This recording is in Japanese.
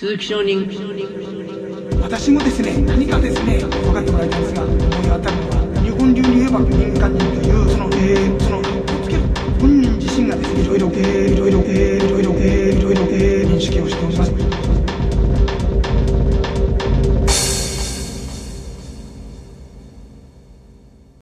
鈴木承認。私もですね何かですね分かってもらいたいんですが思い当たるのは日本流に言えば民間人というそのえー、そのつける。本人自身がですねいろいろえ、いろいろえー、いろいろえー、いろいろえー、いろいろえー、認識をしております。